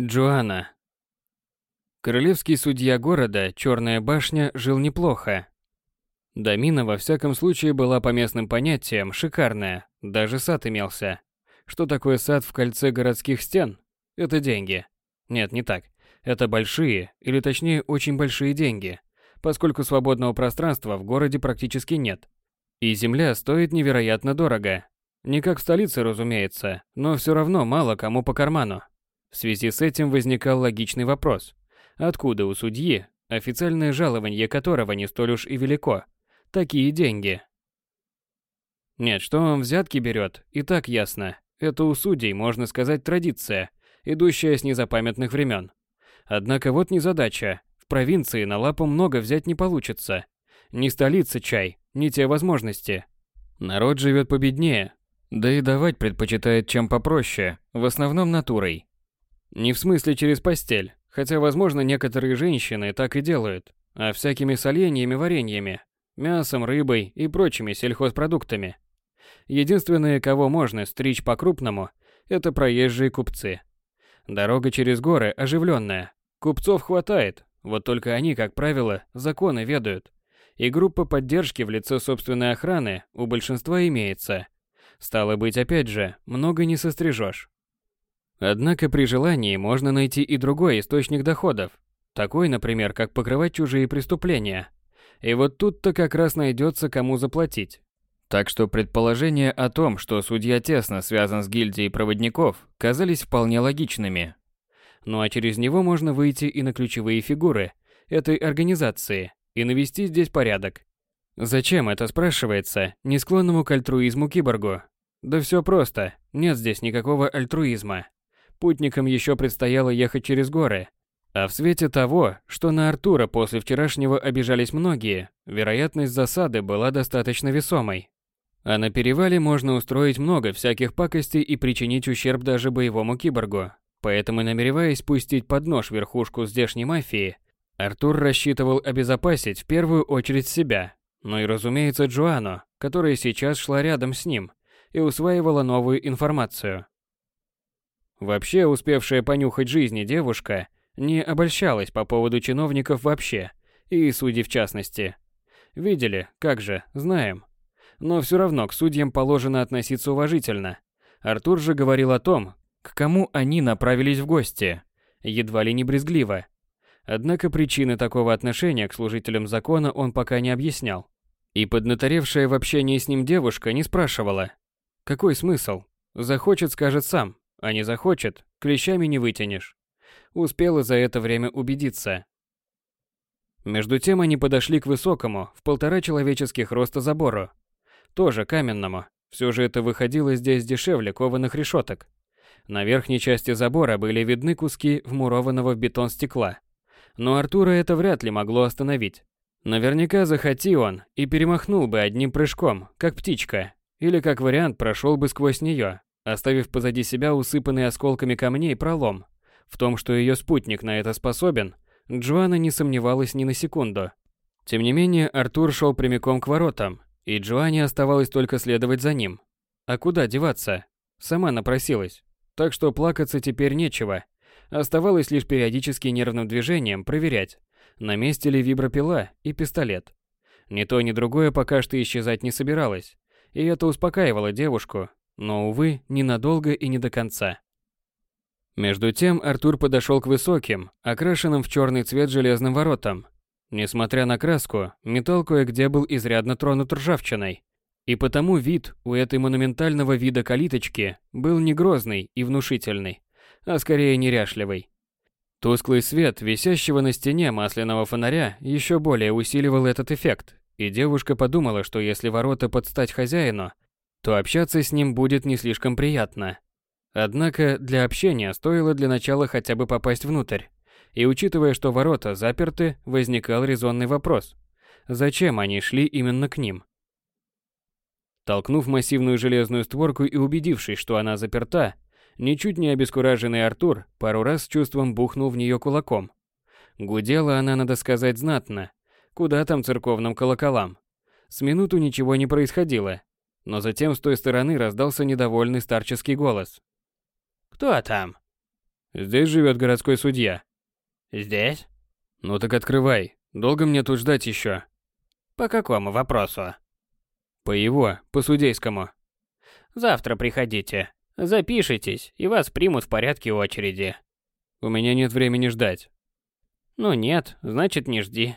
Джоанна. Королевский судья города, Черная башня, жил неплохо. Домина во всяком случае была по местным понятиям шикарная, даже сад имелся. Что такое сад в кольце городских стен? Это деньги. Нет, не так. Это большие, или точнее очень большие деньги, поскольку свободного пространства в городе практически нет. И земля стоит невероятно дорого. Не как в столице, разумеется, но все равно мало кому по карману. В связи с этим возникал логичный вопрос. Откуда у судьи, официальное жалование которого не столь уж и велико, такие деньги? Нет, что он взятки берет, и так ясно. Это у судей, можно сказать, традиция, идущая с незапамятных времен. Однако вот незадача. В провинции на лапу много взять не получится. Не столица чай, не те возможности. Народ живет победнее, да и давать предпочитает чем попроще, в основном натурой. Не в смысле через постель, хотя, возможно, некоторые женщины так и делают, а всякими соленьями, вареньями, мясом, рыбой и прочими сельхозпродуктами. Единственное, кого можно стричь по-крупному, это проезжие купцы. Дорога через горы оживленная. Купцов хватает, вот только они, как правило, законы ведают. И группа поддержки в лице собственной охраны у большинства имеется. Стало быть, опять же, много не сострижешь. Однако при желании можно найти и другой источник доходов. Такой, например, как покрывать чужие преступления. И вот тут-то как раз найдется кому заплатить. Так что предположения о том, что судья тесно связан с гильдией проводников, казались вполне логичными. Ну а через него можно выйти и на ключевые фигуры этой организации и навести здесь порядок. Зачем это спрашивается не склонному к альтруизму киборгу? Да все просто, нет здесь никакого альтруизма. Путникам еще предстояло ехать через горы. А в свете того, что на Артура после вчерашнего обижались многие, вероятность засады была достаточно весомой. А на перевале можно устроить много всяких пакостей и причинить ущерб даже боевому киборгу. Поэтому, намереваясь пустить под нож верхушку здешней мафии, Артур рассчитывал обезопасить в первую очередь себя, ну и, разумеется, Джоану, которая сейчас шла рядом с ним и усваивала новую информацию. Вообще, успевшая понюхать жизни девушка не обольщалась по поводу чиновников вообще, и судей в частности. Видели, как же, знаем. Но все равно к судьям положено относиться уважительно. Артур же говорил о том, к кому они направились в гости, едва ли не брезгливо. Однако причины такого отношения к служителям закона он пока не объяснял. И поднаторевшая в общении с ним девушка не спрашивала. Какой смысл? Захочет, скажет сам. А не захочет, клещами не вытянешь. Успела за это время убедиться. Между тем они подошли к высокому, в полтора человеческих роста забору. Тоже каменному. Все же это выходило здесь дешевле кованых решеток. На верхней части забора были видны куски вмурованного в бетон стекла. Но Артура это вряд ли могло остановить. Наверняка захоти он и перемахнул бы одним прыжком, как птичка, или как вариант прошел бы сквозь нее, оставив позади себя усыпанный осколками камней пролом. В том, что ее спутник на это способен, Джоанна не сомневалась ни на секунду. Тем не менее, Артур шел прямиком к воротам, и Джоанне оставалось только следовать за ним. А куда деваться? Сама напросилась. Так что плакаться теперь нечего. Оставалось лишь периодически нервным движением проверять, на месте ли вибропила и пистолет. Ни то, ни другое пока что исчезать не собиралось. И это успокаивало девушку, но, увы, ненадолго и не до конца. Между тем Артур подошел к высоким, окрашенным в черный цвет железным воротам. Несмотря на краску, металл кое-где был изрядно тронут ржавчиной. И потому вид у этой монументального вида калиточки был не грозный и внушительный, а скорее неряшливый. Тусклый свет висящего на стене масляного фонаря еще более усиливал этот эффект, и девушка подумала, что если ворота подстать хозяину, то общаться с ним будет не слишком приятно. Однако для общения стоило для начала хотя бы попасть внутрь. И учитывая, что ворота заперты, возникал резонный вопрос. Зачем они шли именно к ним? Толкнув массивную железную створку и убедившись, что она заперта, ничуть не обескураженный Артур пару раз с чувством бухнул в нее кулаком. Гудела она, надо сказать, знатно. Куда там церковным колоколам? С минуту ничего не происходило, но затем с той стороны раздался недовольный старческий голос. «Кто там?» Здесь живет городской судья. Здесь? Ну так открывай. Долго мне тут ждать еще? По какому вопросу? По его, по судейскому. Завтра приходите. Запишитесь, и вас примут в порядке очереди. У меня нет времени ждать. Ну нет, значит не жди.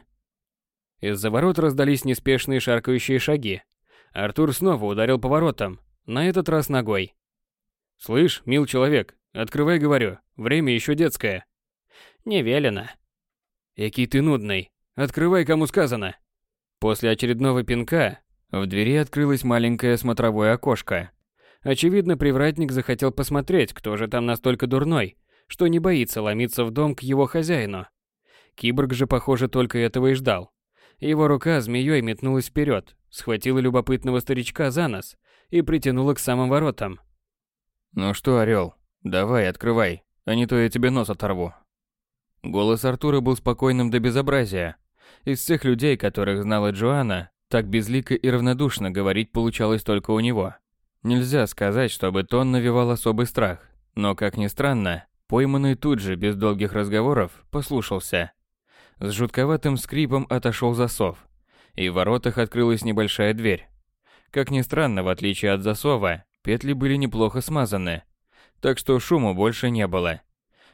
Из-за ворот раздались неспешные шаркающие шаги. Артур снова ударил поворотом, на этот раз ногой. «Слышь, мил человек, открывай, говорю, время еще детское». «Не велено». «Який ты нудный, открывай, кому сказано». После очередного пинка в двери открылось маленькое смотровое окошко. Очевидно, привратник захотел посмотреть, кто же там настолько дурной, что не боится ломиться в дом к его хозяину. Киборг же, похоже, только этого и ждал. Его рука змеей метнулась вперед, схватила любопытного старичка за нос и притянула к самым воротам. «Ну что, орел, давай, открывай, а не то я тебе нос оторву». Голос Артура был спокойным до безобразия. Из всех людей, которых знала Джоанна, так безлико и равнодушно говорить получалось только у него. Нельзя сказать, чтобы тон навевал особый страх, но, как ни странно, пойманный тут же, без долгих разговоров, послушался. С жутковатым скрипом отошел засов, и в воротах открылась небольшая дверь. Как ни странно, в отличие от засова, петли были неплохо смазаны, так что шума больше не было.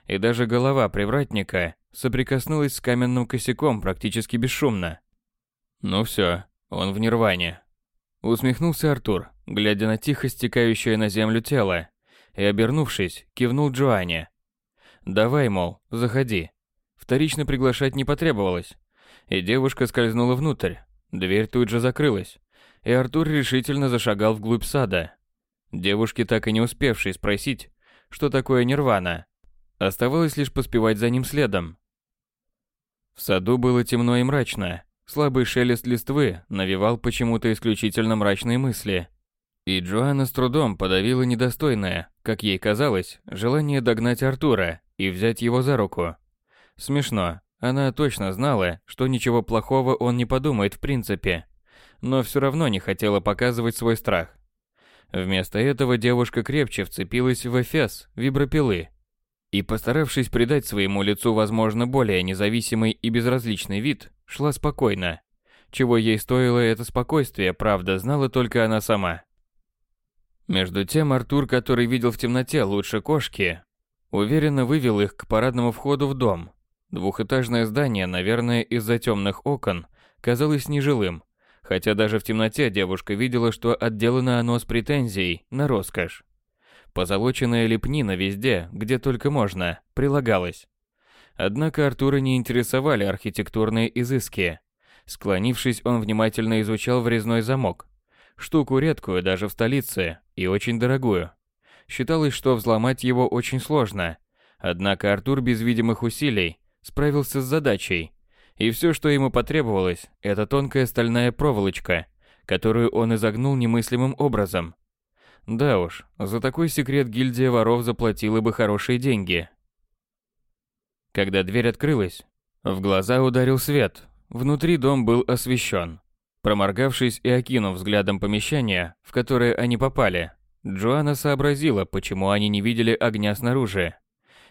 И даже голова привратника соприкоснулась с каменным косяком практически бесшумно. Ну все, он в нирване. Усмехнулся Артур, глядя на тихо стекающее на землю тело, и, обернувшись, кивнул Джоанне. «Давай, мол, заходи». Вторично приглашать не потребовалось, и девушка скользнула внутрь. Дверь тут же закрылась, и Артур решительно зашагал вглубь сада. Девушке, так и не успевшей спросить, что такое нирвана, оставалось лишь поспевать за ним следом. В саду было темно и мрачно, Слабый шелест листвы навевал почему-то исключительно мрачные мысли. И Джоанна с трудом подавила недостойное, как ей казалось, желание догнать Артура и взять его за руку. Смешно, она точно знала, что ничего плохого он не подумает в принципе, но все равно не хотела показывать свой страх. Вместо этого девушка крепче вцепилась в эфес вибропилы и, постаравшись придать своему лицу, возможно, более независимый и безразличный вид, шла спокойно. Чего ей стоило это спокойствие, правда, знала только она сама. Между тем Артур, который видел в темноте лучше кошки, уверенно вывел их к парадному входу в дом. Двухэтажное здание, наверное, из-за темных окон, казалось нежилым, хотя даже в темноте девушка видела, что отделано оно с претензией на роскошь. Позолоченная лепнина везде, где только можно, прилагалась. Однако Артура не интересовали архитектурные изыски. Склонившись, он внимательно изучал врезной замок. Штуку редкую даже в столице и очень дорогую. Считалось, что взломать его очень сложно. Однако Артур без видимых усилий справился с задачей. И все, что ему потребовалось, это тонкая стальная проволочка, которую он изогнул немыслимым образом. Да уж, за такой секрет гильдия воров заплатила бы хорошие деньги. Когда дверь открылась, в глаза ударил свет. Внутри дом был освещен. Проморгавшись и окинув взглядом помещение, в которое они попали, Джоанна сообразила, почему они не видели огня снаружи.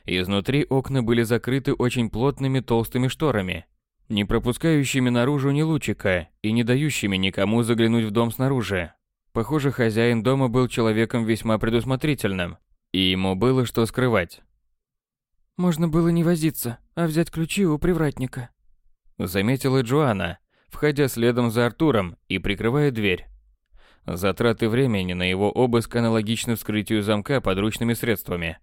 Изнутри окна были закрыты очень плотными толстыми шторами, не пропускающими наружу ни лучика и не дающими никому заглянуть в дом снаружи. Похоже, хозяин дома был человеком весьма предусмотрительным, и ему было что скрывать. Можно было не возиться, а взять ключи у привратника. Заметила Джоанна, входя следом за Артуром и прикрывая дверь. Затраты времени на его обыск аналогичны вскрытию замка подручными средствами.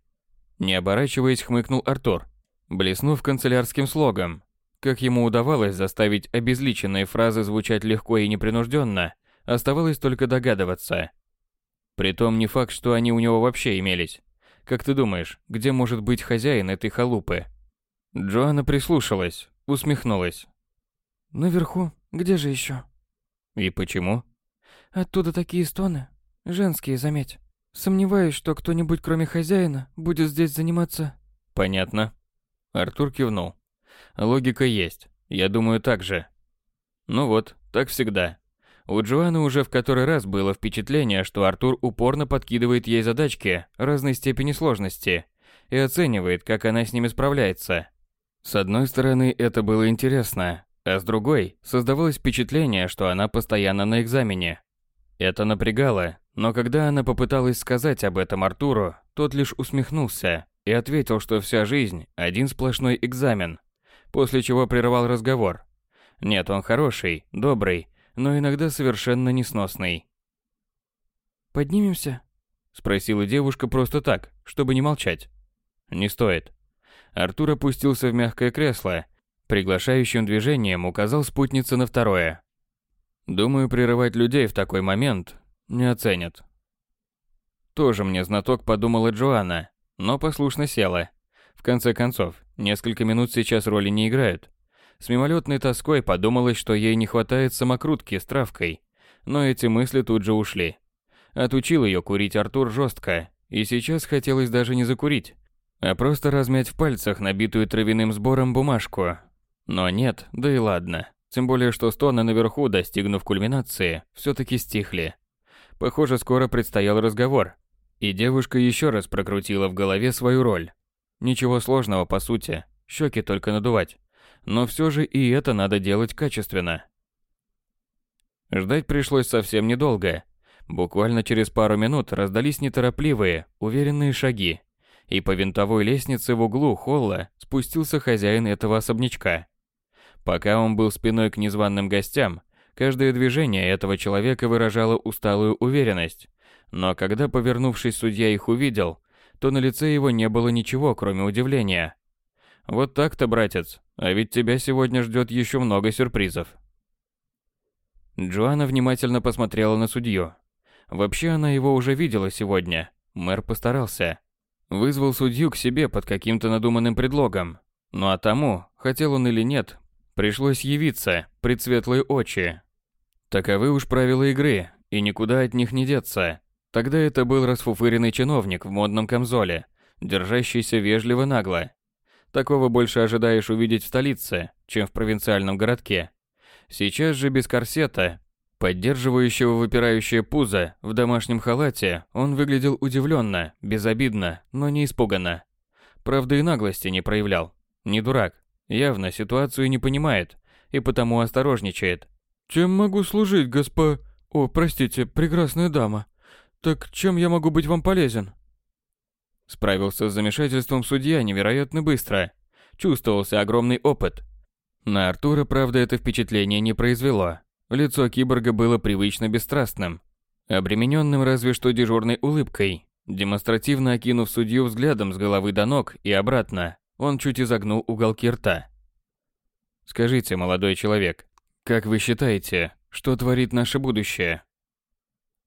Не оборачиваясь, хмыкнул Артур, блеснув канцелярским слогом. Как ему удавалось заставить обезличенные фразы звучать легко и непринужденно, оставалось только догадываться. Притом не факт, что они у него вообще имелись. Как ты думаешь, где может быть хозяин этой халупы? Джоанна прислушалась, усмехнулась. Наверху, где же еще? И почему? Оттуда такие стоны. Женские, заметь. Сомневаюсь, что кто-нибудь кроме хозяина будет здесь заниматься. Понятно. Артур кивнул. Логика есть. Я думаю так же. Ну вот, так всегда. У Джоанны уже в который раз было впечатление, что Артур упорно подкидывает ей задачки разной степени сложности и оценивает, как она с ними справляется. С одной стороны, это было интересно, а с другой, создавалось впечатление, что она постоянно на экзамене. Это напрягало, но когда она попыталась сказать об этом Артуру, тот лишь усмехнулся и ответил, что вся жизнь – один сплошной экзамен, после чего прервал разговор. Нет, он хороший, добрый, но иногда совершенно несносный. «Поднимемся?» – спросила девушка просто так, чтобы не молчать. «Не стоит». Артур опустился в мягкое кресло, приглашающим движением указал спутнице на второе. «Думаю, прерывать людей в такой момент не оценят». Тоже мне знаток подумала Джоанна, но послушно села. В конце концов, несколько минут сейчас роли не играют. С мимолетной тоской подумалось, что ей не хватает самокрутки с травкой, но эти мысли тут же ушли. Отучил ее курить Артур жестко, и сейчас хотелось даже не закурить, а просто размять в пальцах набитую травяным сбором бумажку. Но нет, да и ладно. Тем более, что стоны наверху, достигнув кульминации, все-таки стихли. Похоже, скоро предстоял разговор. И девушка еще раз прокрутила в голове свою роль. Ничего сложного, по сути, щеки только надувать. Но все же и это надо делать качественно. Ждать пришлось совсем недолго. Буквально через пару минут раздались неторопливые, уверенные шаги и по винтовой лестнице в углу холла спустился хозяин этого особнячка. Пока он был спиной к незваным гостям, каждое движение этого человека выражало усталую уверенность. Но когда, повернувшись, судья их увидел, то на лице его не было ничего, кроме удивления. «Вот так-то, братец, а ведь тебя сегодня ждет еще много сюрпризов». Джоанна внимательно посмотрела на судью. Вообще она его уже видела сегодня. Мэр постарался. Вызвал судью к себе под каким-то надуманным предлогом. Ну а тому, хотел он или нет, пришлось явиться, пред светлые очи. Таковы уж правила игры, и никуда от них не деться. Тогда это был расфуфыренный чиновник в модном камзоле, держащийся вежливо нагло. Такого больше ожидаешь увидеть в столице, чем в провинциальном городке. Сейчас же без корсета, Поддерживающего выпирающее пузо в домашнем халате, он выглядел удивленно, безобидно, но не испуганно. Правда и наглости не проявлял. Не дурак. Явно ситуацию не понимает и потому осторожничает. «Чем могу служить, госпо... О, простите, прекрасная дама. Так чем я могу быть вам полезен?» Справился с замешательством судья невероятно быстро. Чувствовался огромный опыт. На Артура, правда, это впечатление не произвело. Лицо киборга было привычно бесстрастным, обремененным разве что дежурной улыбкой. Демонстративно окинув судью взглядом с головы до ног и обратно, он чуть изогнул уголки рта. «Скажите, молодой человек, как вы считаете, что творит наше будущее?»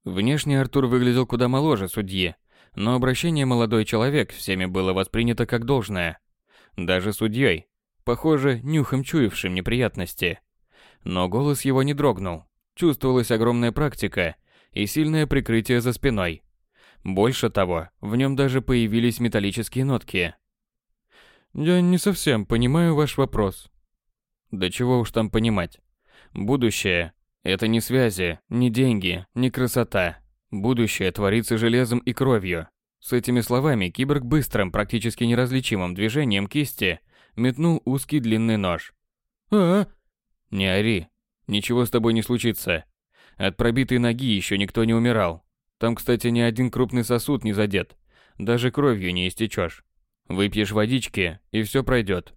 Внешне Артур выглядел куда моложе судьи, но обращение «молодой человек» всеми было воспринято как должное. Даже судьей, похоже, нюхом чуявшим неприятности – но голос его не дрогнул. Чувствовалась огромная практика и сильное прикрытие за спиной. Больше того, в нем даже появились металлические нотки. «Я не совсем понимаю ваш вопрос». Да чего уж там понимать. Будущее – это не связи, не деньги, не красота. Будущее творится железом и кровью. С этими словами киборг быстрым, практически неразличимым движением кисти метнул узкий длинный нож. «А, не ори. Ничего с тобой не случится. От пробитой ноги еще никто не умирал. Там, кстати, ни один крупный сосуд не задет. Даже кровью не истечешь. Выпьешь водички, и все пройдет.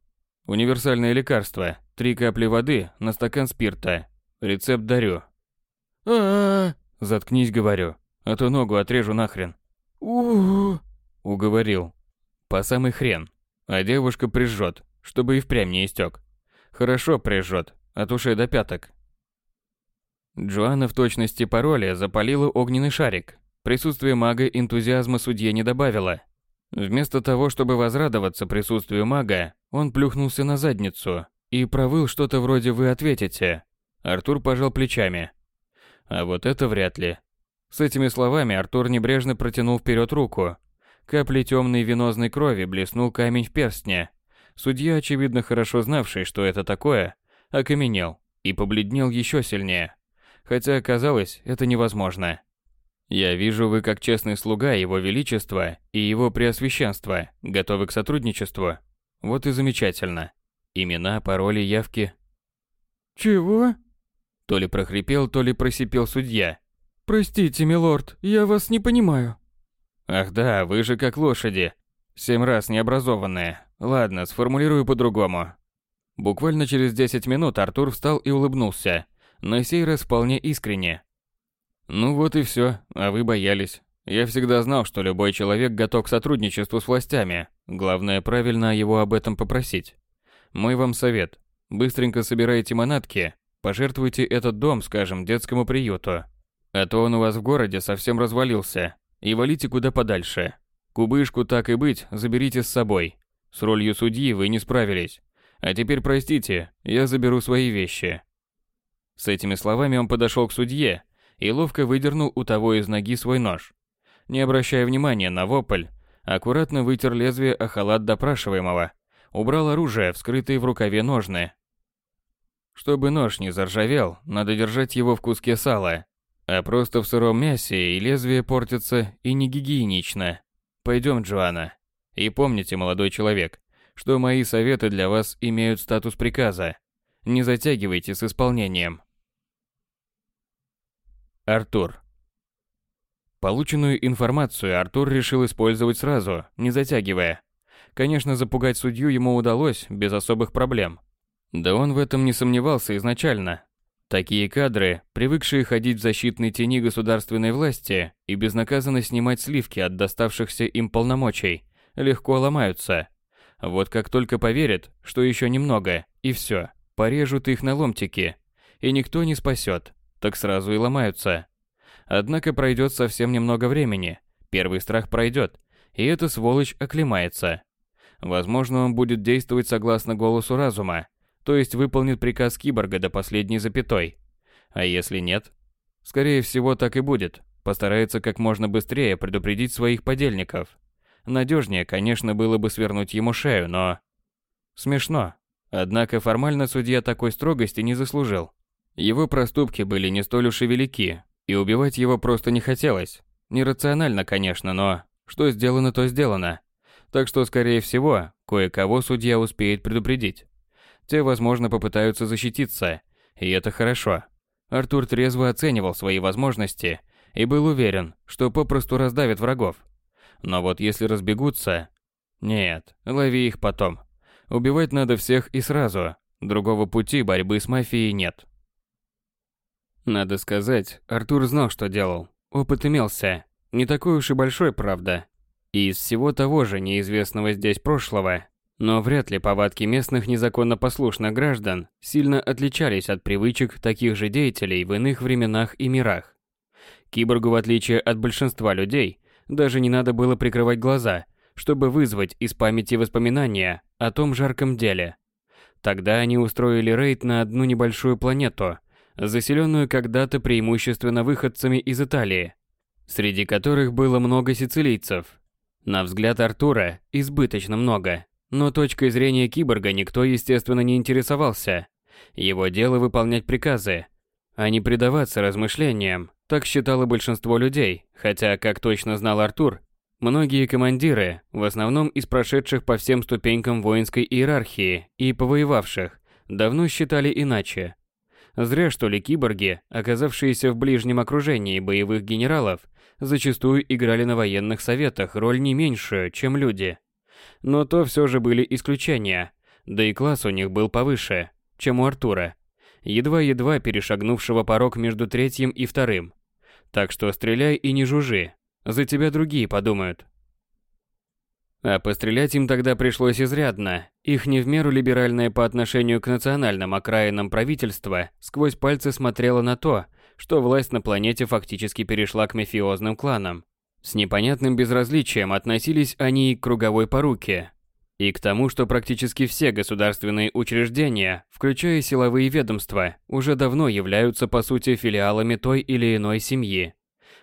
Универсальное лекарство. Три капли воды на стакан спирта. Рецепт дарю. а а Заткнись, говорю, а то ногу отрежу нахрен. у Уговорил. По самый хрен. А девушка прижжет, чтобы и впрямь не истек. Хорошо прижжет, от ушей до пяток. Джоанна в точности пароля запалила огненный шарик. Присутствие мага энтузиазма судье не добавило. Вместо того, чтобы возрадоваться присутствию мага, он плюхнулся на задницу и провыл что-то вроде «вы ответите». Артур пожал плечами. А вот это вряд ли. С этими словами Артур небрежно протянул вперед руку. Капли темной венозной крови блеснул камень в перстне. Судья, очевидно хорошо знавший, что это такое, окаменел и побледнел еще сильнее, хотя оказалось это невозможно. Я вижу, вы как честный слуга Его Величества и Его Преосвященства готовы к сотрудничеству. Вот и замечательно. Имена, пароли, явки. Чего? То ли прохрипел, то ли просипел судья. Простите, милорд, я вас не понимаю. Ах да, вы же как лошади. Семь раз необразованные. Ладно, сформулирую по-другому. Буквально через 10 минут Артур встал и улыбнулся. На сей раз вполне искренне. Ну вот и все, а вы боялись. Я всегда знал, что любой человек готов к сотрудничеству с властями. Главное, правильно его об этом попросить. Мой вам совет. Быстренько собирайте манатки, пожертвуйте этот дом, скажем, детскому приюту. А то он у вас в городе совсем развалился. И валите куда подальше. Кубышку, так и быть, заберите с собой. С ролью судьи вы не справились. А теперь простите, я заберу свои вещи. С этими словами он подошел к судье и ловко выдернул у того из ноги свой нож. Не обращая внимания на вопль, аккуратно вытер лезвие о халат допрашиваемого, убрал оружие, вскрытые в рукаве ножны. Чтобы нож не заржавел, надо держать его в куске сала, а просто в сыром мясе и лезвие портится и не гигиенично. Пойдем, Джоанна. И помните, молодой человек, что мои советы для вас имеют статус приказа. Не затягивайте с исполнением. Артур. Полученную информацию Артур решил использовать сразу, не затягивая. Конечно, запугать судью ему удалось без особых проблем. Да он в этом не сомневался изначально. Такие кадры, привыкшие ходить в защитной тени государственной власти и безнаказанно снимать сливки от доставшихся им полномочий, легко ломаются. Вот как только поверят, что еще немного, и все, порежут их на ломтики, и никто не спасет, так сразу и ломаются. Однако пройдет совсем немного времени, первый страх пройдет, и эта сволочь оклемается. Возможно, он будет действовать согласно голосу разума, то есть выполнит приказ киборга до последней запятой. А если нет? Скорее всего, так и будет. Постарается как можно быстрее предупредить своих подельников. Надежнее, конечно, было бы свернуть ему шею, но... Смешно. Однако формально судья такой строгости не заслужил. Его проступки были не столь уж и велики, и убивать его просто не хотелось. Нерационально, конечно, но что сделано, то сделано. Так что, скорее всего, кое-кого судья успеет предупредить. Те, возможно, попытаются защититься, и это хорошо. Артур трезво оценивал свои возможности и был уверен, что попросту раздавит врагов. Но вот если разбегутся... Нет, лови их потом. Убивать надо всех и сразу. Другого пути борьбы с мафией нет. Надо сказать, Артур знал, что делал. Опыт имелся. Не такой уж и большой, правда. И из всего того же неизвестного здесь прошлого но вряд ли повадки местных незаконно послушных граждан сильно отличались от привычек таких же деятелей в иных временах и мирах. Киборгу, в отличие от большинства людей, даже не надо было прикрывать глаза, чтобы вызвать из памяти воспоминания о том жарком деле. Тогда они устроили рейд на одну небольшую планету, заселенную когда-то преимущественно выходцами из Италии, среди которых было много сицилийцев. На взгляд Артура, избыточно много. Но точкой зрения киборга никто, естественно, не интересовался. Его дело выполнять приказы, а не предаваться размышлениям. Так считало большинство людей, хотя, как точно знал Артур, многие командиры, в основном из прошедших по всем ступенькам воинской иерархии и повоевавших, давно считали иначе. Зря, что ли, киборги, оказавшиеся в ближнем окружении боевых генералов, зачастую играли на военных советах роль не меньшую, чем люди. Но то все же были исключения, да и класс у них был повыше, чем у Артура, едва-едва перешагнувшего порог между третьим и вторым. Так что стреляй и не жужжи, за тебя другие подумают. А пострелять им тогда пришлось изрядно. Их не в меру либеральное по отношению к национальным окраинам правительство сквозь пальцы смотрело на то, что власть на планете фактически перешла к мафиозным кланам. С непонятным безразличием относились они и к круговой поруке, и к тому, что практически все государственные учреждения, включая силовые ведомства, уже давно являются по сути филиалами той или иной семьи.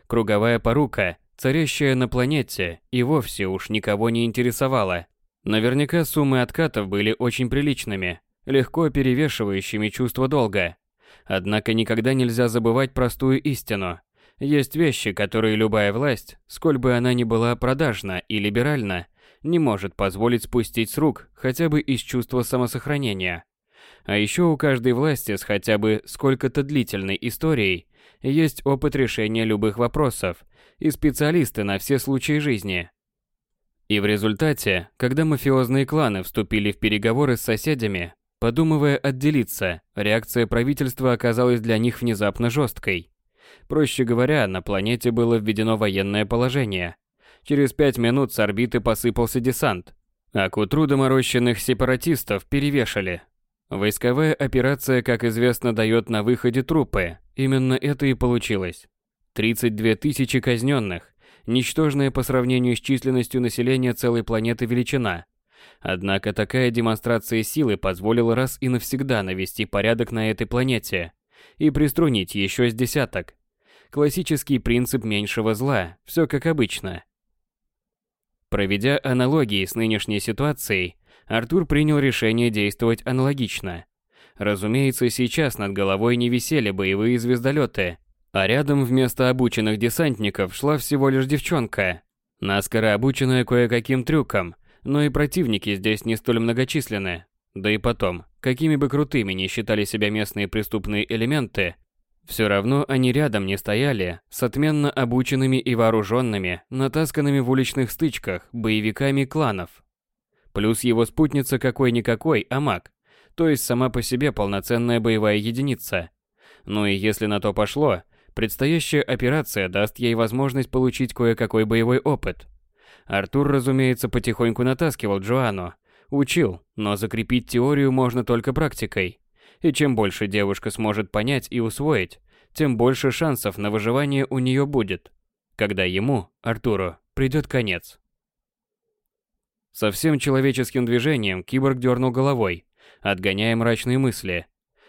Круговая порука, царящая на планете, и вовсе уж никого не интересовала. Наверняка суммы откатов были очень приличными, легко перевешивающими чувство долга. Однако никогда нельзя забывать простую истину. Есть вещи, которые любая власть, сколь бы она ни была продажна и либеральна, не может позволить спустить с рук хотя бы из чувства самосохранения. А еще у каждой власти с хотя бы сколько-то длительной историей есть опыт решения любых вопросов и специалисты на все случаи жизни. И в результате, когда мафиозные кланы вступили в переговоры с соседями, подумывая отделиться, реакция правительства оказалась для них внезапно жесткой. Проще говоря, на планете было введено военное положение. Через пять минут с орбиты посыпался десант, а к утру доморощенных сепаратистов перевешали. Войсковая операция, как известно, дает на выходе трупы. Именно это и получилось. 32 тысячи казненных, ничтожная по сравнению с численностью населения целой планеты величина. Однако такая демонстрация силы позволила раз и навсегда навести порядок на этой планете и приструнить еще с десяток. Классический принцип меньшего зла, все как обычно. Проведя аналогии с нынешней ситуацией, Артур принял решение действовать аналогично. Разумеется, сейчас над головой не висели боевые звездолеты, а рядом вместо обученных десантников шла всего лишь девчонка, наскоро обученная кое-каким трюкам, но и противники здесь не столь многочисленны. Да и потом, какими бы крутыми ни считали себя местные преступные элементы, все равно они рядом не стояли с отменно обученными и вооруженными, натасканными в уличных стычках боевиками кланов. Плюс его спутница какой-никакой, а маг, то есть сама по себе полноценная боевая единица. Ну и если на то пошло, Предстоящая операция даст ей возможность получить кое-какой боевой опыт. Артур, разумеется, потихоньку натаскивал Джоанну, учил, но закрепить теорию можно только практикой. И чем больше девушка сможет понять и усвоить, тем больше шансов на выживание у нее будет, когда ему, Артуру, придет конец. Со всем человеческим движением киборг дернул головой, отгоняя мрачные мысли.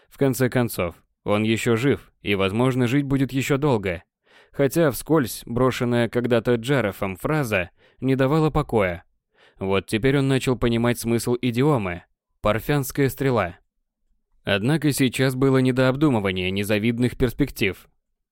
В конце концов, он еще жив, и, возможно, жить будет еще долго. Хотя вскользь брошенная когда-то Джарофом фраза не давала покоя. Вот теперь он начал понимать смысл идиомы «парфянская стрела». Однако сейчас было не до обдумывания незавидных перспектив.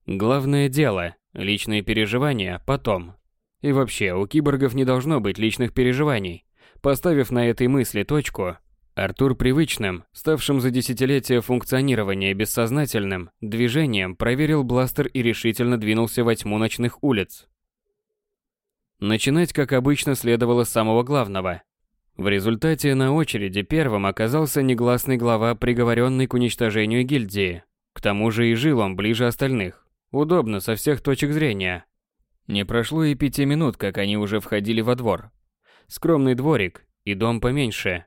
Главное дело – личные переживания потом. И вообще, у киборгов не должно быть личных переживаний. Поставив на этой мысли точку, Артур привычным, ставшим за десятилетия функционирования бессознательным, движением проверил бластер и решительно двинулся во тьму ночных улиц. Начинать, как обычно, следовало с самого главного. В результате на очереди первым оказался негласный глава, приговоренный к уничтожению гильдии. К тому же и жил он ближе остальных. Удобно со всех точек зрения. Не прошло и пяти минут, как они уже входили во двор. Скромный дворик и дом поменьше,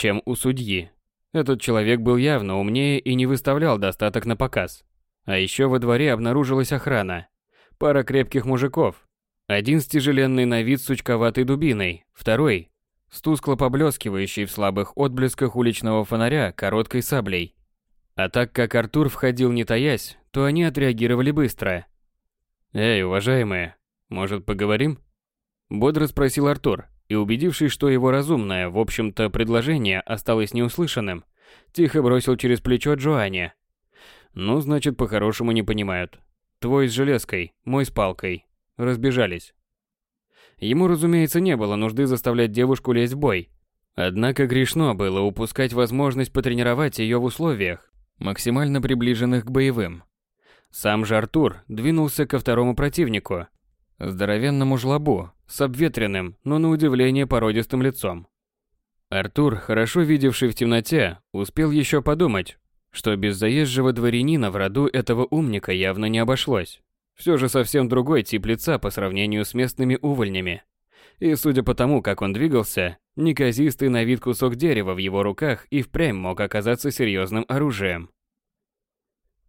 чем у судьи. Этот человек был явно умнее и не выставлял достаток на показ. А еще во дворе обнаружилась охрана. Пара крепких мужиков. Один с тяжеленной на вид сучковатой дубиной, второй с тускло поблескивающей в слабых отблесках уличного фонаря короткой саблей. А так как Артур входил не таясь, то они отреагировали быстро. «Эй, уважаемые, может поговорим?» Бодро спросил Артур, и убедившись, что его разумное, в общем-то, предложение осталось неуслышанным, тихо бросил через плечо Джоанне. «Ну, значит, по-хорошему не понимают. Твой с железкой, мой с палкой. Разбежались». Ему, разумеется, не было нужды заставлять девушку лезть в бой. Однако грешно было упускать возможность потренировать ее в условиях, максимально приближенных к боевым. Сам же Артур двинулся ко второму противнику, здоровенному жлобу, с обветренным, но на удивление породистым лицом. Артур, хорошо видевший в темноте, успел еще подумать, что без заезжего дворянина в роду этого умника явно не обошлось. Все же совсем другой тип лица по сравнению с местными увольнями. И судя по тому, как он двигался, неказистый на вид кусок дерева в его руках и впрямь мог оказаться серьезным оружием.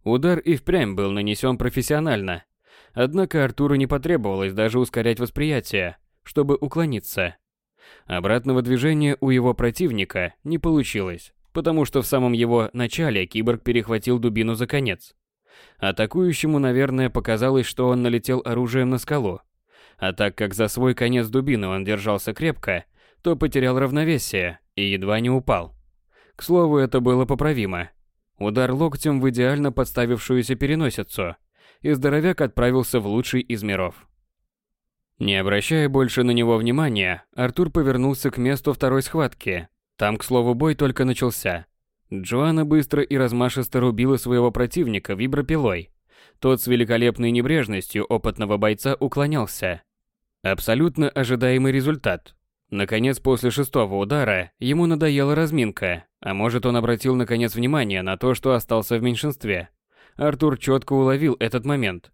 Удар и впрямь был нанесен профессионально, Однако Артуру не потребовалось даже ускорять восприятие, чтобы уклониться. Обратного движения у его противника не получилось, потому что в самом его начале киборг перехватил дубину за конец. Атакующему, наверное, показалось, что он налетел оружием на скалу. А так как за свой конец дубины он держался крепко, то потерял равновесие и едва не упал. К слову, это было поправимо. Удар локтем в идеально подставившуюся переносицу – и здоровяк отправился в лучший из миров. Не обращая больше на него внимания, Артур повернулся к месту второй схватки. Там, к слову, бой только начался. Джоанна быстро и размашисто рубила своего противника вибропилой. Тот с великолепной небрежностью опытного бойца уклонялся. Абсолютно ожидаемый результат. Наконец, после шестого удара, ему надоела разминка, а может он обратил наконец внимание на то, что остался в меньшинстве. Артур четко уловил этот момент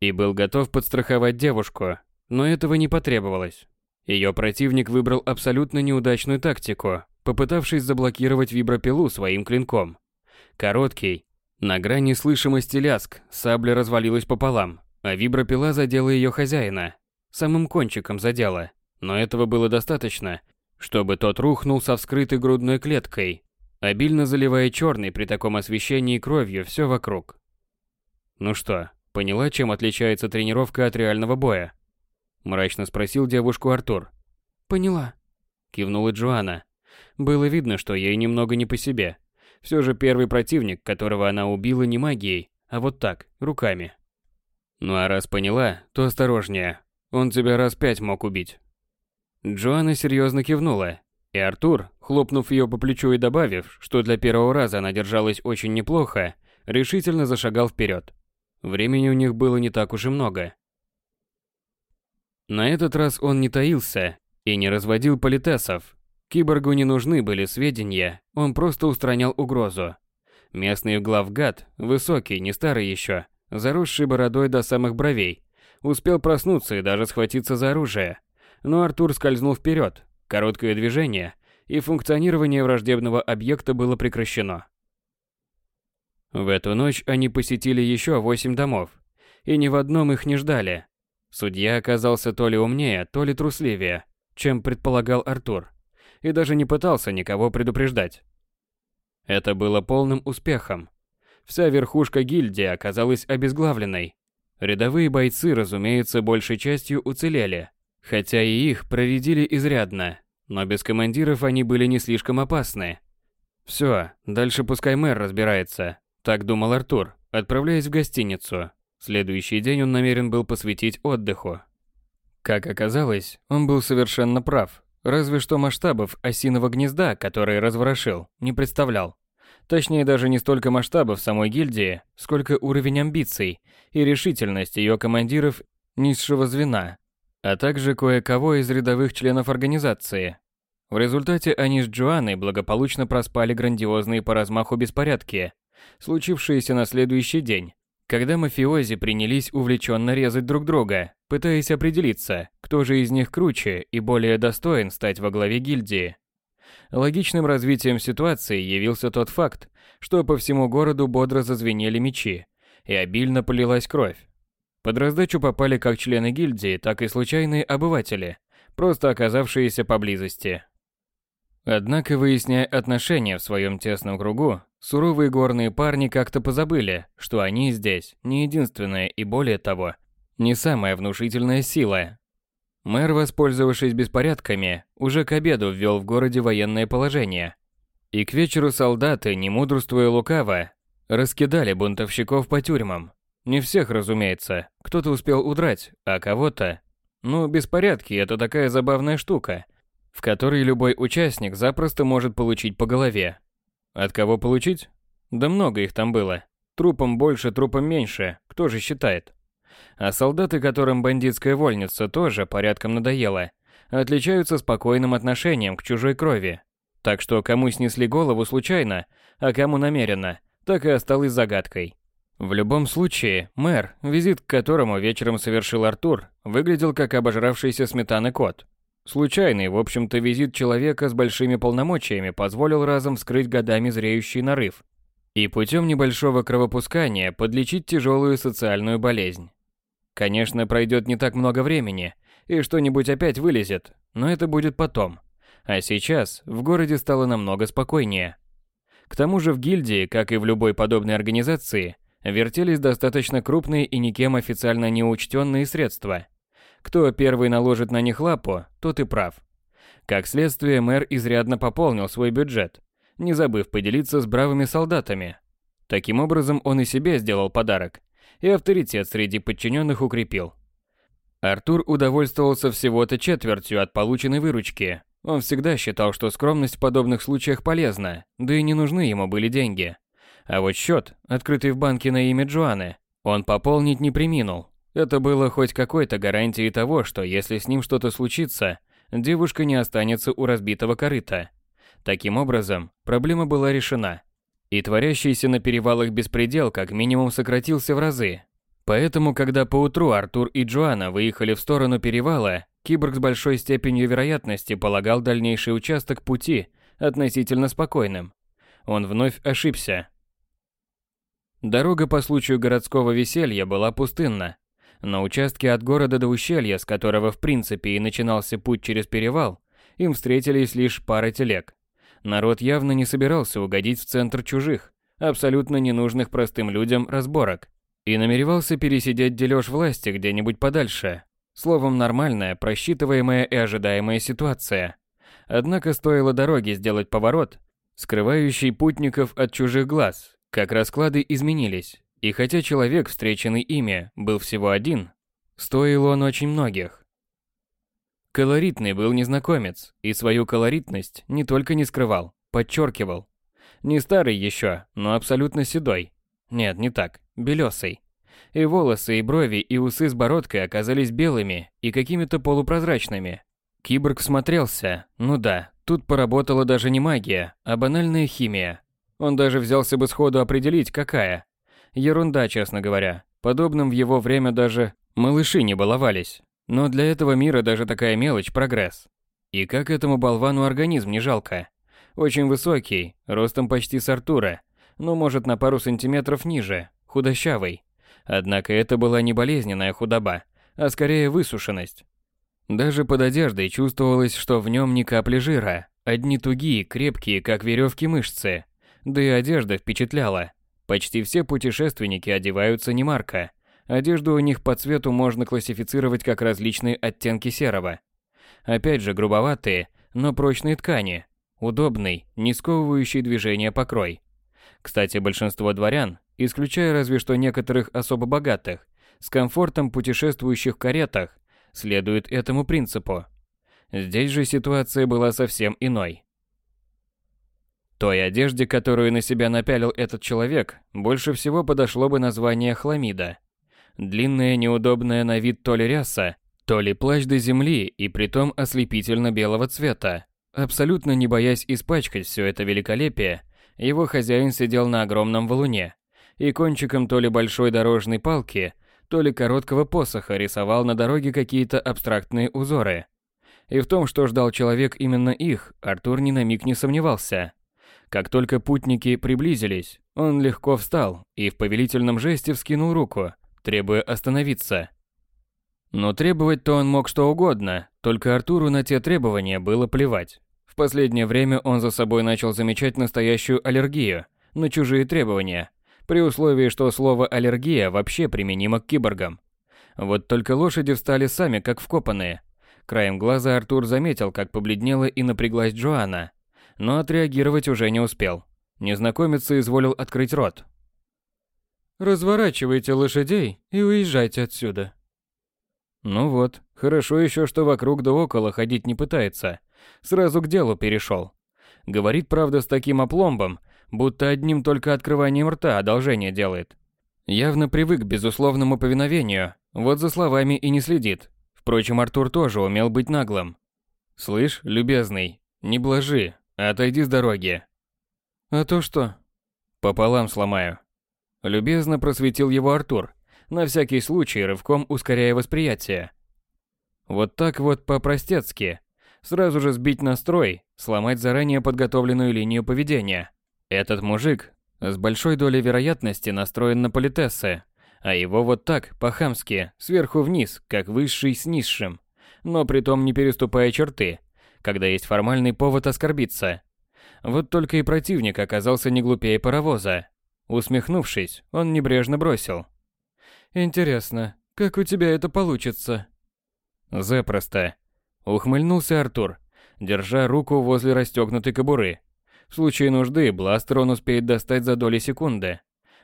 и был готов подстраховать девушку, но этого не потребовалось. Ее противник выбрал абсолютно неудачную тактику, попытавшись заблокировать вибропилу своим клинком. Короткий, на грани слышимости ляск, сабля развалилась пополам, а вибропила задела ее хозяина. Самым кончиком задела, но этого было достаточно, чтобы тот рухнул со вскрытой грудной клеткой, обильно заливая черный при таком освещении кровью все вокруг. «Ну что, поняла, чем отличается тренировка от реального боя?» Мрачно спросил девушку Артур. «Поняла», – кивнула Джоанна. Было видно, что ей немного не по себе. Все же первый противник, которого она убила не магией, а вот так, руками. Ну а раз поняла, то осторожнее. Он тебя раз пять мог убить. Джоанна серьезно кивнула, и Артур, хлопнув ее по плечу и добавив, что для первого раза она держалась очень неплохо, решительно зашагал вперед. Времени у них было не так уж и много. На этот раз он не таился и не разводил политесов, Киборгу не нужны были сведения, он просто устранял угрозу. Местный главгад, высокий, не старый еще, заросший бородой до самых бровей, успел проснуться и даже схватиться за оружие. Но Артур скользнул вперед, короткое движение, и функционирование враждебного объекта было прекращено. В эту ночь они посетили еще восемь домов, и ни в одном их не ждали. Судья оказался то ли умнее, то ли трусливее, чем предполагал Артур и даже не пытался никого предупреждать. Это было полным успехом. Вся верхушка гильдии оказалась обезглавленной. Рядовые бойцы, разумеется, большей частью уцелели, хотя и их проредили изрядно, но без командиров они были не слишком опасны. Все, дальше пускай мэр разбирается, так думал Артур, отправляясь в гостиницу. Следующий день он намерен был посвятить отдыху. Как оказалось, он был совершенно прав. Разве что масштабов осиного гнезда, который разворошил, не представлял. Точнее, даже не столько масштабов самой гильдии, сколько уровень амбиций и решительность ее командиров низшего звена, а также кое-кого из рядовых членов организации. В результате они с Джоанной благополучно проспали грандиозные по размаху беспорядки, случившиеся на следующий день, когда мафиози принялись увлеченно резать друг друга, пытаясь определиться, кто же из них круче и более достоин стать во главе гильдии. Логичным развитием ситуации явился тот факт, что по всему городу бодро зазвенели мечи, и обильно полилась кровь. Под раздачу попали как члены гильдии, так и случайные обыватели, просто оказавшиеся поблизости. Однако, выясняя отношения в своем тесном кругу, суровые горные парни как-то позабыли, что они здесь не единственная и более того, не самая внушительная сила. Мэр, воспользовавшись беспорядками, уже к обеду ввел в городе военное положение. И к вечеру солдаты, не мудрствуя лукаво, раскидали бунтовщиков по тюрьмам. Не всех, разумеется, кто-то успел удрать, а кого-то... Ну, беспорядки – это такая забавная штука – в которой любой участник запросто может получить по голове. От кого получить? Да много их там было. Трупом больше, трупом меньше, кто же считает? А солдаты, которым бандитская вольница тоже порядком надоела, отличаются спокойным отношением к чужой крови. Так что кому снесли голову случайно, а кому намеренно, так и осталось загадкой. В любом случае, мэр, визит к которому вечером совершил Артур, выглядел как обожравшийся сметаны кот. Случайный, в общем-то, визит человека с большими полномочиями позволил разом вскрыть годами зреющий нарыв и путем небольшого кровопускания подлечить тяжелую социальную болезнь. Конечно, пройдет не так много времени, и что-нибудь опять вылезет, но это будет потом. А сейчас в городе стало намного спокойнее. К тому же в гильдии, как и в любой подобной организации, вертелись достаточно крупные и никем официально не учтенные средства – кто первый наложит на них лапу, тот и прав. Как следствие, мэр изрядно пополнил свой бюджет, не забыв поделиться с бравыми солдатами. Таким образом, он и себе сделал подарок. и авторитет среди подчиненных укрепил. Артур удовольствовался всего-то четвертью от полученной выручки. Он всегда считал, что скромность в подобных случаях полезна, да и не нужны ему были деньги. А вот счет, открытый в банке на имя Джоаны, он пополнить не приминул. Это было хоть какой-то гарантией того, что если с ним что-то случится, девушка не останется у разбитого корыта. Таким образом, проблема была решена. И творящийся на перевалах беспредел как минимум сократился в разы. Поэтому, когда поутру Артур и Джоанна выехали в сторону перевала, киборг с большой степенью вероятности полагал дальнейший участок пути относительно спокойным. Он вновь ошибся. Дорога по случаю городского веселья была пустынна. На участке от города до ущелья, с которого в принципе и начинался путь через перевал, им встретились лишь пара телег. Народ явно не собирался угодить в центр чужих, абсолютно ненужных простым людям разборок, и намеревался пересидеть дележ власти где-нибудь подальше. Словом, нормальная, просчитываемая и ожидаемая ситуация. Однако стоило дороге сделать поворот, скрывающий путников от чужих глаз, как расклады изменились. И хотя человек, встреченный ими, был всего один, стоил он очень многих. Колоритный был незнакомец, и свою колоритность не только не скрывал, подчеркивал. Не старый еще, но абсолютно седой. Нет, не так, белесый. И волосы, и брови, и усы с бородкой оказались белыми и какими-то полупрозрачными. Киборг смотрелся, ну да, тут поработала даже не магия, а банальная химия. Он даже взялся бы сходу определить, какая. Ерунда, честно говоря. Подобным в его время даже малыши не баловались. Но для этого мира даже такая мелочь – прогресс. И как этому болвану организм не жалко? Очень высокий, ростом почти с Артура, но может на пару сантиметров ниже, худощавый. Однако это была не болезненная худоба, а скорее высушенность. Даже под одеждой чувствовалось, что в нем ни капли жира, одни тугие, крепкие, как веревки мышцы. Да и одежда впечатляла. Почти все путешественники одеваются не марко, Одежду у них по цвету можно классифицировать как различные оттенки серого. Опять же грубоватые, но прочные ткани, удобный, не сковывающий движение покрой. Кстати, большинство дворян, исключая разве что некоторых особо богатых, с комфортом путешествующих в каретах, следуют этому принципу. Здесь же ситуация была совсем иной. Той одежде, которую на себя напялил этот человек, больше всего подошло бы название хламида. Длинная, неудобная на вид то ли ряса, то ли плащ до земли и притом ослепительно-белого цвета. Абсолютно не боясь испачкать все это великолепие, его хозяин сидел на огромном валуне и кончиком то ли большой дорожной палки, то ли короткого посоха рисовал на дороге какие-то абстрактные узоры. И в том, что ждал человек именно их, Артур ни на миг не сомневался. Как только путники приблизились, он легко встал и в повелительном жесте вскинул руку – требуя остановиться. Но требовать-то он мог что угодно, только Артуру на те требования было плевать. В последнее время он за собой начал замечать настоящую аллергию на чужие требования, при условии, что слово «аллергия» вообще применимо к киборгам. Вот только лошади встали сами, как вкопанные. Краем глаза Артур заметил, как побледнела и напряглась Джоанна, но отреагировать уже не успел. Незнакомец изволил открыть рот, Разворачивайте лошадей и уезжайте отсюда. Ну вот, хорошо еще, что вокруг да около ходить не пытается. Сразу к делу перешел. Говорит, правда, с таким опломбом, будто одним только открыванием рта одолжение делает. Явно привык к безусловному повиновению, вот за словами и не следит. Впрочем, Артур тоже умел быть наглым. «Слышь, любезный, не блажи, отойди с дороги». «А то что?» «Пополам сломаю». Любезно просветил его Артур, на всякий случай рывком ускоряя восприятие. Вот так вот по-простецки. Сразу же сбить настрой, сломать заранее подготовленную линию поведения. Этот мужик с большой долей вероятности настроен на политессы, а его вот так, по-хамски, сверху вниз, как высший с низшим, но притом не переступая черты, когда есть формальный повод оскорбиться. Вот только и противник оказался не глупее паровоза, Усмехнувшись, он небрежно бросил. «Интересно, как у тебя это получится?» «Запросто», — ухмыльнулся Артур, держа руку возле расстегнутой кобуры. В случае нужды бластер он успеет достать за доли секунды.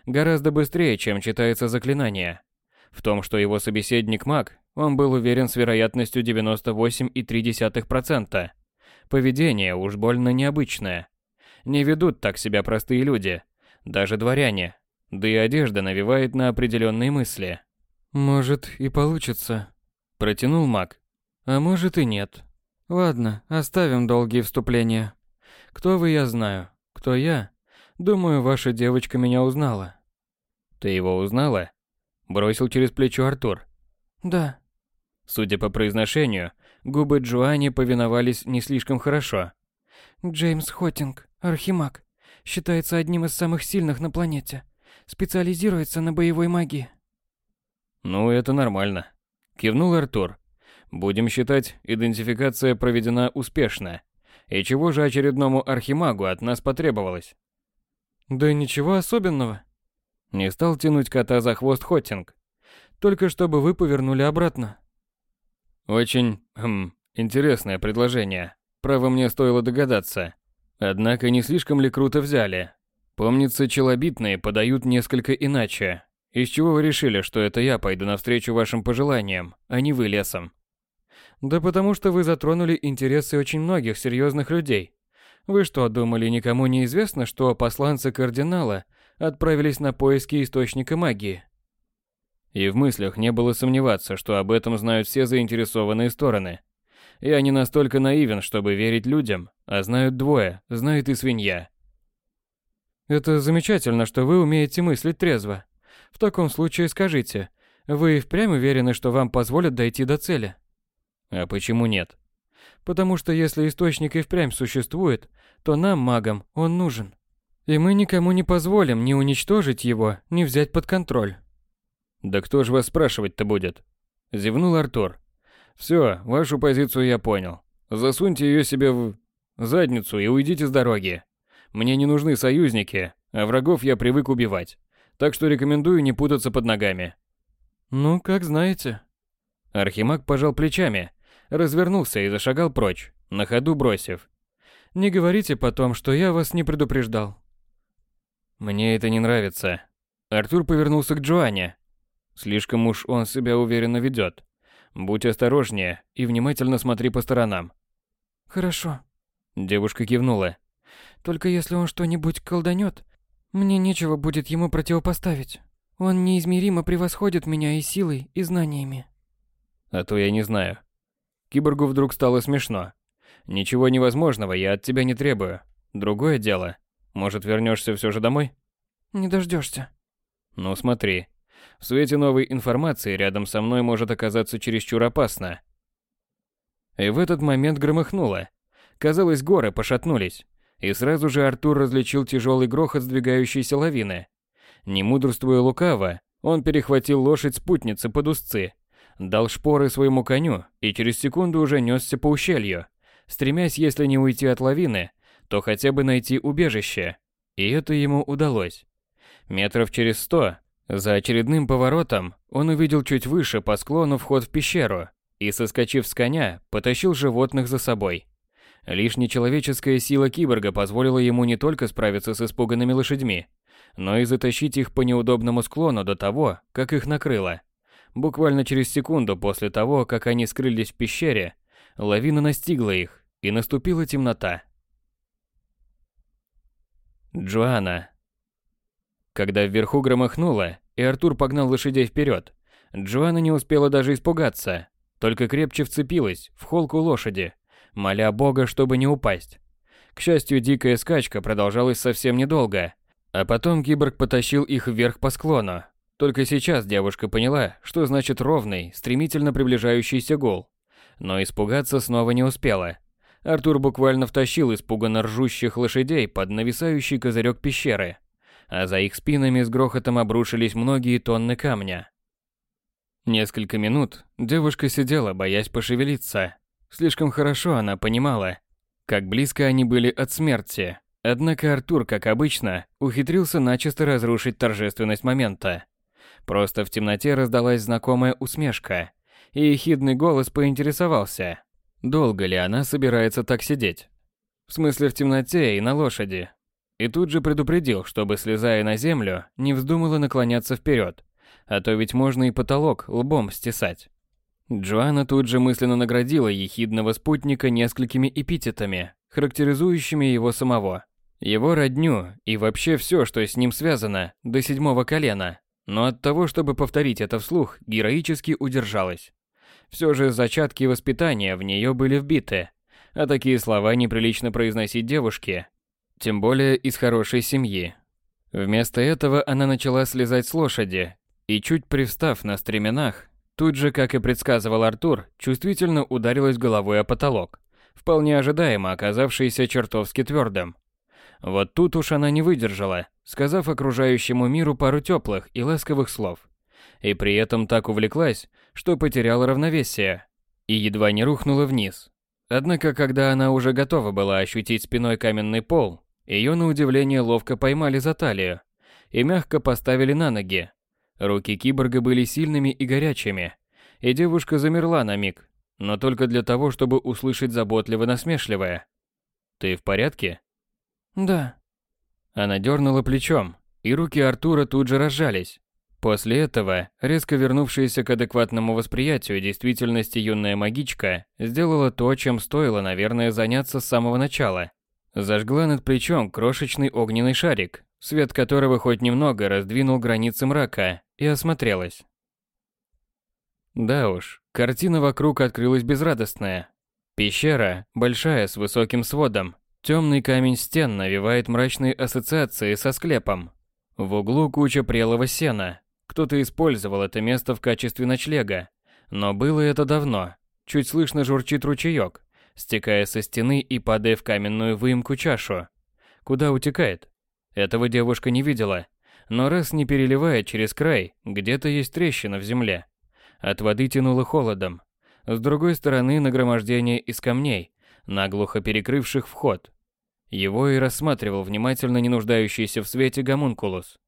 Гораздо быстрее, чем читается заклинание. В том, что его собеседник маг, он был уверен с вероятностью 98,3%. Поведение уж больно необычное. Не ведут так себя простые люди, даже дворяне. Да и одежда навевает на определенные мысли. «Может, и получится», – протянул маг. «А может и нет. Ладно, оставим долгие вступления. Кто вы, я знаю. Кто я? Думаю, ваша девочка меня узнала». «Ты его узнала?» – бросил через плечо Артур. «Да». Судя по произношению, губы Джоани повиновались не слишком хорошо. «Джеймс Хоттинг, архимаг. Считается одним из самых сильных на планете. Специализируется на боевой магии». «Ну, это нормально», – кивнул Артур. «Будем считать, идентификация проведена успешно. И чего же очередному архимагу от нас потребовалось?» «Да ничего особенного». Не стал тянуть кота за хвост Хоттинг. «Только чтобы вы повернули обратно». «Очень, хм, интересное предложение. Право мне стоило догадаться. Однако не слишком ли круто взяли? Помнится, челобитные подают несколько иначе. Из чего вы решили, что это я пойду навстречу вашим пожеланиям, а не вы лесом? Да потому что вы затронули интересы очень многих серьезных людей. Вы что, думали, никому не известно, что посланцы кардинала отправились на поиски источника магии? И в мыслях не было сомневаться, что об этом знают все заинтересованные стороны. Я не настолько наивен, чтобы верить людям, а знают двое, знает и свинья. Это замечательно, что вы умеете мыслить трезво. В таком случае скажите, вы впрямь уверены, что вам позволят дойти до цели? А почему нет? Потому что если источник и впрямь существует, то нам, магам, он нужен. И мы никому не позволим ни уничтожить его, ни взять под контроль. Да кто же вас спрашивать-то будет? Зевнул Артур. Все, вашу позицию я понял. Засуньте ее себе в задницу и уйдите с дороги. Мне не нужны союзники, а врагов я привык убивать. Так что рекомендую не путаться под ногами. Ну, как знаете. Архимаг пожал плечами, развернулся и зашагал прочь, на ходу бросив. Не говорите потом, что я вас не предупреждал. Мне это не нравится. Артур повернулся к Джоанне. Слишком уж он себя уверенно ведет. Будь осторожнее и внимательно смотри по сторонам. Хорошо. Девушка кивнула. Только если он что-нибудь колданет, мне нечего будет ему противопоставить. Он неизмеримо превосходит меня и силой, и знаниями. А то я не знаю. Киборгу вдруг стало смешно. Ничего невозможного я от тебя не требую. Другое дело. Может, вернешься все же домой? Не дождешься. Ну смотри, в свете новой информации рядом со мной может оказаться чересчур опасно. И в этот момент громыхнуло. Казалось, горы пошатнулись. И сразу же Артур различил тяжелый грохот сдвигающейся лавины. Не мудрствуя лукаво, он перехватил лошадь спутницы под узцы, дал шпоры своему коню и через секунду уже несся по ущелью, стремясь, если не уйти от лавины, то хотя бы найти убежище. И это ему удалось. Метров через сто за очередным поворотом он увидел чуть выше по склону вход в пещеру и, соскочив с коня, потащил животных за собой. Лишь нечеловеческая сила киборга позволила ему не только справиться с испуганными лошадьми, но и затащить их по неудобному склону до того, как их накрыло. Буквально через секунду после того, как они скрылись в пещере, лавина настигла их, и наступила темнота. Джоанна. Когда вверху громыхнуло, и Артур погнал лошадей вперед, Джоанна не успела даже испугаться, только крепче вцепилась в холку лошади, моля Бога, чтобы не упасть. К счастью, дикая скачка продолжалась совсем недолго, а потом киборг потащил их вверх по склону. Только сейчас девушка поняла, что значит ровный, стремительно приближающийся гол. Но испугаться снова не успела. Артур буквально втащил испуганно ржущих лошадей под нависающий козырек пещеры, а за их спинами с грохотом обрушились многие тонны камня. Несколько минут девушка сидела, боясь пошевелиться, Слишком хорошо она понимала, как близко они были от смерти. Однако Артур, как обычно, ухитрился начисто разрушить торжественность момента. Просто в темноте раздалась знакомая усмешка, и ехидный голос поинтересовался, долго ли она собирается так сидеть. В смысле в темноте и на лошади. И тут же предупредил, чтобы, слезая на землю, не вздумала наклоняться вперед, а то ведь можно и потолок лбом стесать. Джоанна тут же мысленно наградила ехидного спутника несколькими эпитетами, характеризующими его самого. Его родню и вообще все, что с ним связано, до седьмого колена. Но от того, чтобы повторить это вслух, героически удержалась. Все же зачатки воспитания в нее были вбиты, а такие слова неприлично произносить девушке, тем более из хорошей семьи. Вместо этого она начала слезать с лошади и, чуть привстав на стременах, тут же, как и предсказывал Артур, чувствительно ударилась головой о потолок, вполне ожидаемо оказавшийся чертовски твердым. Вот тут уж она не выдержала, сказав окружающему миру пару теплых и ласковых слов. И при этом так увлеклась, что потеряла равновесие и едва не рухнула вниз. Однако, когда она уже готова была ощутить спиной каменный пол, ее на удивление ловко поймали за талию и мягко поставили на ноги. Руки киборга были сильными и горячими, и девушка замерла на миг, но только для того, чтобы услышать заботливо-насмешливое. «Ты в порядке?» «Да». Она дернула плечом, и руки Артура тут же разжались. После этого, резко вернувшаяся к адекватному восприятию действительности юная магичка сделала то, чем стоило, наверное, заняться с самого начала. Зажгла над плечом крошечный огненный шарик, свет которого хоть немного раздвинул границы мрака, и осмотрелась. Да уж, картина вокруг открылась безрадостная. Пещера, большая, с высоким сводом, Темный камень стен навевает мрачные ассоциации со склепом. В углу куча прелого сена. Кто-то использовал это место в качестве ночлега. Но было это давно. Чуть слышно журчит ручеек, стекая со стены и падая в каменную выемку чашу. Куда утекает? Этого девушка не видела. Но раз не переливает через край, где-то есть трещина в земле. От воды тянуло холодом. С другой стороны нагромождение из камней, наглухо перекрывших вход. Его и рассматривал внимательно не нуждающийся в свете гомункулус.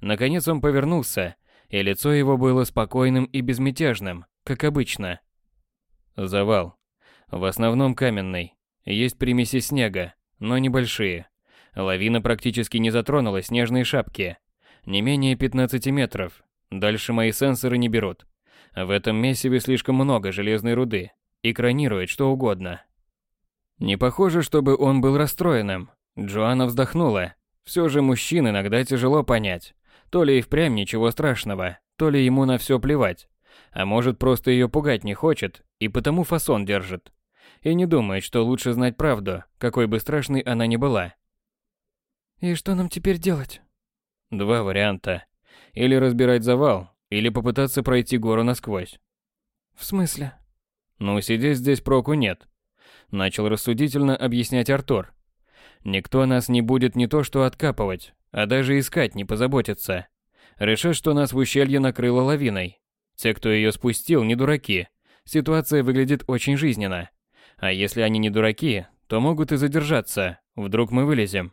Наконец он повернулся, и лицо его было спокойным и безмятежным, как обычно. Завал. В основном каменный. Есть примеси снега, но небольшие. Лавина практически не затронула снежные шапки. Не менее 15 метров. Дальше мои сенсоры не берут. В этом месиве слишком много железной руды. Экранирует что угодно. Не похоже, чтобы он был расстроенным. Джоанна вздохнула. Все же мужчин иногда тяжело понять. То ли и впрямь ничего страшного, то ли ему на все плевать. А может, просто ее пугать не хочет, и потому фасон держит. И не думает, что лучше знать правду, какой бы страшной она ни была. «И что нам теперь делать?» Два варианта. Или разбирать завал, или попытаться пройти гору насквозь. «В смысле?» Ну, сидеть здесь проку нет начал рассудительно объяснять Артур. Никто нас не будет не то что откапывать, а даже искать не позаботится. Решат, что нас в ущелье накрыло лавиной. Те, кто ее спустил, не дураки. Ситуация выглядит очень жизненно. А если они не дураки, то могут и задержаться, вдруг мы вылезем.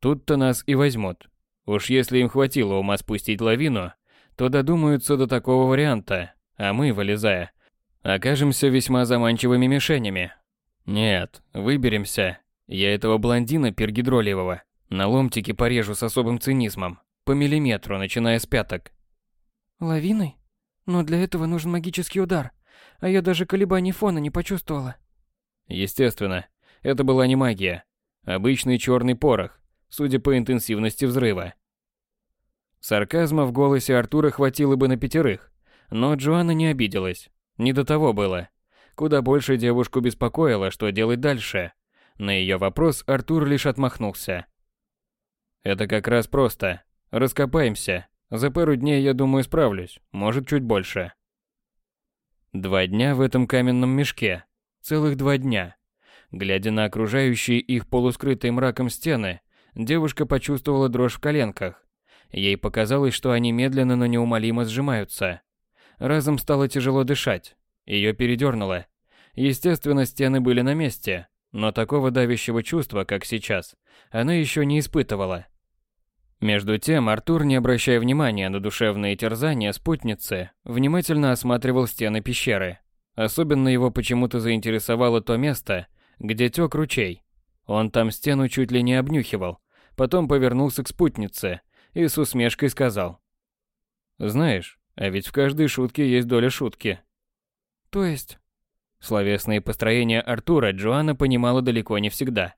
Тут-то нас и возьмут. Уж если им хватило ума спустить лавину, то додумаются до такого варианта, а мы, вылезая, окажемся весьма заманчивыми мишенями. Нет, выберемся. Я этого блондина пергидроливого на ломтики порежу с особым цинизмом, по миллиметру, начиная с пяток. Лавиной? Но для этого нужен магический удар, а я даже колебаний фона не почувствовала. Естественно, это была не магия, обычный черный порох, судя по интенсивности взрыва. Сарказма в голосе Артура хватило бы на пятерых, но Джоанна не обиделась. Не до того было. Куда больше девушку беспокоило, что делать дальше. На ее вопрос Артур лишь отмахнулся. «Это как раз просто. Раскопаемся. За пару дней, я думаю, справлюсь. Может, чуть больше». Два дня в этом каменном мешке. Целых два дня. Глядя на окружающие их полускрытые мраком стены, девушка почувствовала дрожь в коленках. Ей показалось, что они медленно, но неумолимо сжимаются. Разом стало тяжело дышать. Ее передернуло. Естественно, стены были на месте, но такого давящего чувства, как сейчас, она еще не испытывала. Между тем, Артур, не обращая внимания на душевные терзания спутницы, внимательно осматривал стены пещеры. Особенно его почему-то заинтересовало то место, где тек ручей. Он там стену чуть ли не обнюхивал, Потом повернулся к спутнице и с усмешкой сказал. «Знаешь, а ведь в каждой шутке есть доля шутки». «То есть?» Словесные построения Артура Джоанна понимала далеко не всегда.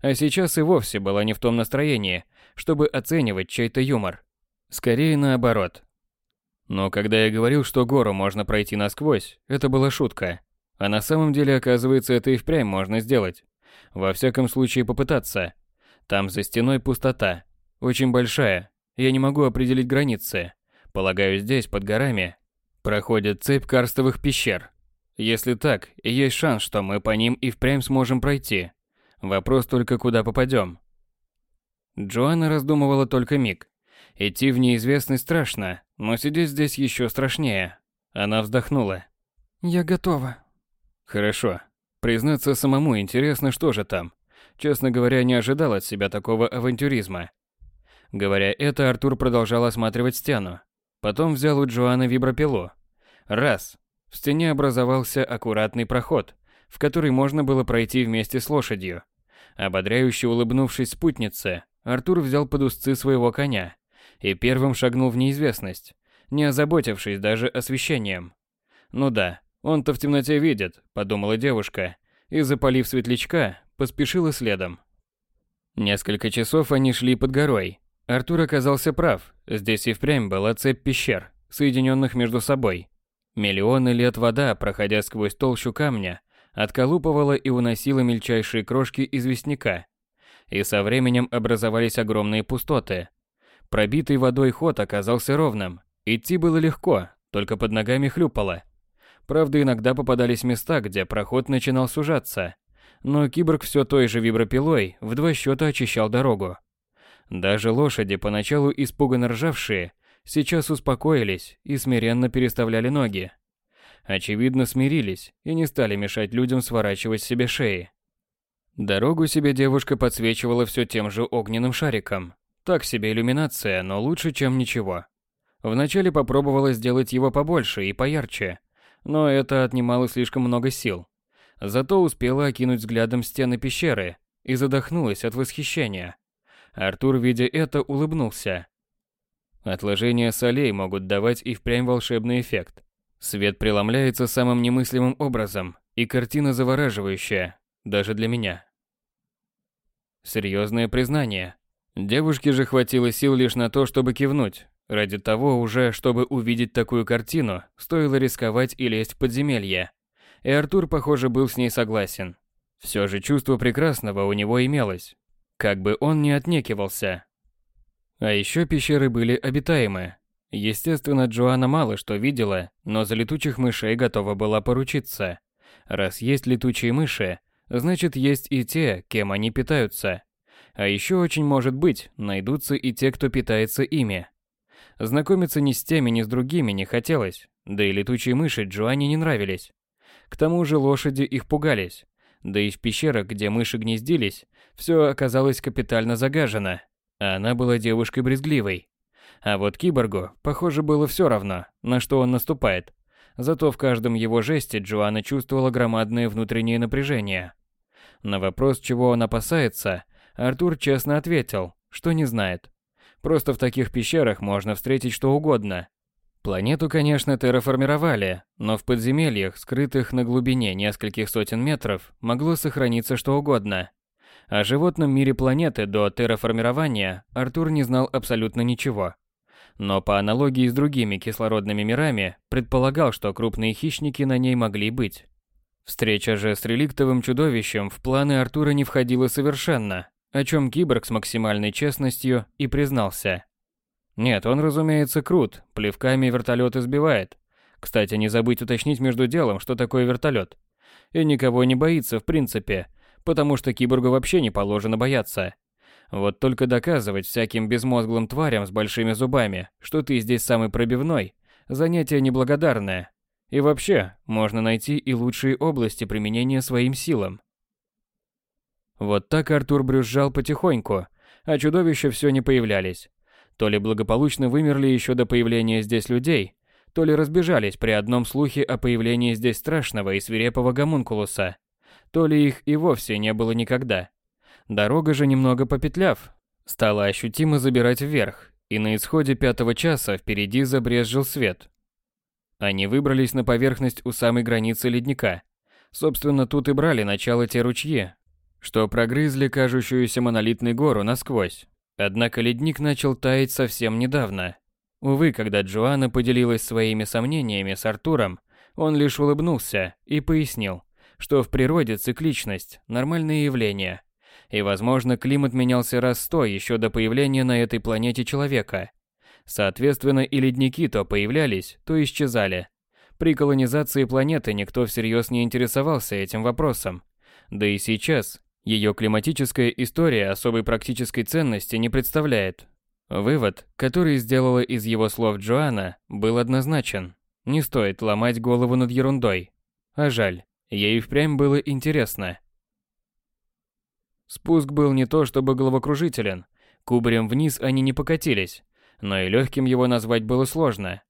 А сейчас и вовсе была не в том настроении, чтобы оценивать чей-то юмор. Скорее наоборот. Но когда я говорил, что гору можно пройти насквозь, это была шутка. А на самом деле, оказывается, это и впрямь можно сделать. Во всяком случае попытаться. Там за стеной пустота. Очень большая. Я не могу определить границы. Полагаю, здесь, под горами, проходит цепь карстовых пещер. Если так, есть шанс, что мы по ним и впрямь сможем пройти. Вопрос только, куда попадем. Джоанна раздумывала только миг. Идти в неизвестность страшно, но сидеть здесь еще страшнее. Она вздохнула. «Я готова». «Хорошо. Признаться самому интересно, что же там. Честно говоря, не ожидал от себя такого авантюризма». Говоря это, Артур продолжал осматривать стену. Потом взял у Джоанны вибропилу. Раз. В стене образовался аккуратный проход, в который можно было пройти вместе с лошадью. Ободряюще улыбнувшись спутнице, Артур взял под узцы своего коня и первым шагнул в неизвестность, не озаботившись даже освещением. Ну да, он-то в темноте видит, подумала девушка, и, запалив светлячка, поспешила следом. Несколько часов они шли под горой. Артур оказался прав, здесь и впрямь была цепь пещер, соединенных между собой. Миллионы лет вода, проходя сквозь толщу камня, отколупывала и уносила мельчайшие крошки известняка. И со временем образовались огромные пустоты. Пробитый водой ход оказался ровным. Идти было легко, только под ногами хлюпало. Правда, иногда попадались места, где проход начинал сужаться. Но киборг все той же вибропилой в два счета очищал дорогу. Даже лошади, поначалу испуганно ржавшие, сейчас успокоились и смиренно переставляли ноги. Очевидно, смирились и не стали мешать людям сворачивать себе шеи. Дорогу себе девушка подсвечивала все тем же огненным шариком. Так себе иллюминация, но лучше, чем ничего. Вначале попробовала сделать его побольше и поярче, но это отнимало слишком много сил. Зато успела окинуть взглядом стены пещеры и задохнулась от восхищения. Артур, видя это, улыбнулся. Отложения солей могут давать и впрямь волшебный эффект. Свет преломляется самым немыслимым образом, и картина завораживающая, даже для меня. Серьезное признание. Девушке же хватило сил лишь на то, чтобы кивнуть. Ради того уже, чтобы увидеть такую картину, стоило рисковать и лезть в подземелье. И Артур, похоже, был с ней согласен. Все же чувство прекрасного у него имелось. Как бы он ни отнекивался, а еще пещеры были обитаемы. Естественно, Джоанна мало что видела, но за летучих мышей готова была поручиться. Раз есть летучие мыши, значит есть и те, кем они питаются. А еще очень может быть, найдутся и те, кто питается ими. Знакомиться ни с теми, ни с другими не хотелось, да и летучие мыши Джоанне не нравились. К тому же лошади их пугались, да и в пещерах, где мыши гнездились, все оказалось капитально загажено, а она была девушкой брезгливой. А вот киборгу, похоже, было все равно, на что он наступает. Зато в каждом его жесте Джоанна чувствовала громадное внутреннее напряжение. На вопрос, чего он опасается, Артур честно ответил, что не знает. Просто в таких пещерах можно встретить что угодно. Планету, конечно, терраформировали, но в подземельях, скрытых на глубине нескольких сотен метров, могло сохраниться что угодно. О животном мире планеты до терраформирования Артур не знал абсолютно ничего. Но по аналогии с другими кислородными мирами, предполагал, что крупные хищники на ней могли быть. Встреча же с реликтовым чудовищем в планы Артура не входила совершенно, о чем киборг с максимальной честностью и признался. Нет, он, разумеется, крут, плевками вертолет избивает. Кстати, не забыть уточнить между делом, что такое вертолет. И никого не боится в принципе, потому что киборгу вообще не положено бояться. Вот только доказывать всяким безмозглым тварям с большими зубами, что ты здесь самый пробивной, занятие неблагодарное. И вообще, можно найти и лучшие области применения своим силам. Вот так Артур брюзжал потихоньку, а чудовища все не появлялись. То ли благополучно вымерли еще до появления здесь людей, то ли разбежались при одном слухе о появлении здесь страшного и свирепого гомункулуса то ли их и вовсе не было никогда. Дорога же немного попетляв, стало ощутимо забирать вверх, и на исходе пятого часа впереди забрезжил свет. Они выбрались на поверхность у самой границы ледника. Собственно, тут и брали начало те ручьи, что прогрызли кажущуюся монолитной гору насквозь. Однако ледник начал таять совсем недавно. Увы, когда Джоанна поделилась своими сомнениями с Артуром, он лишь улыбнулся и пояснил, что в природе цикличность – нормальное явление. И, возможно, климат менялся раз сто еще до появления на этой планете человека. Соответственно, и ледники то появлялись, то исчезали. При колонизации планеты никто всерьез не интересовался этим вопросом. Да и сейчас ее климатическая история особой практической ценности не представляет. Вывод, который сделала из его слов Джоанна, был однозначен. Не стоит ломать голову над ерундой. А жаль, ей впрямь было интересно. Спуск был не то чтобы головокружителен. Кубарем вниз они не покатились, но и легким его назвать было сложно.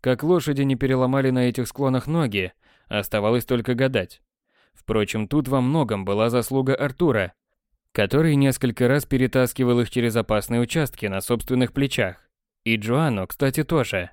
Как лошади не переломали на этих склонах ноги, оставалось только гадать. Впрочем, тут во многом была заслуга Артура, который несколько раз перетаскивал их через опасные участки на собственных плечах. И Джоанну, кстати, тоже.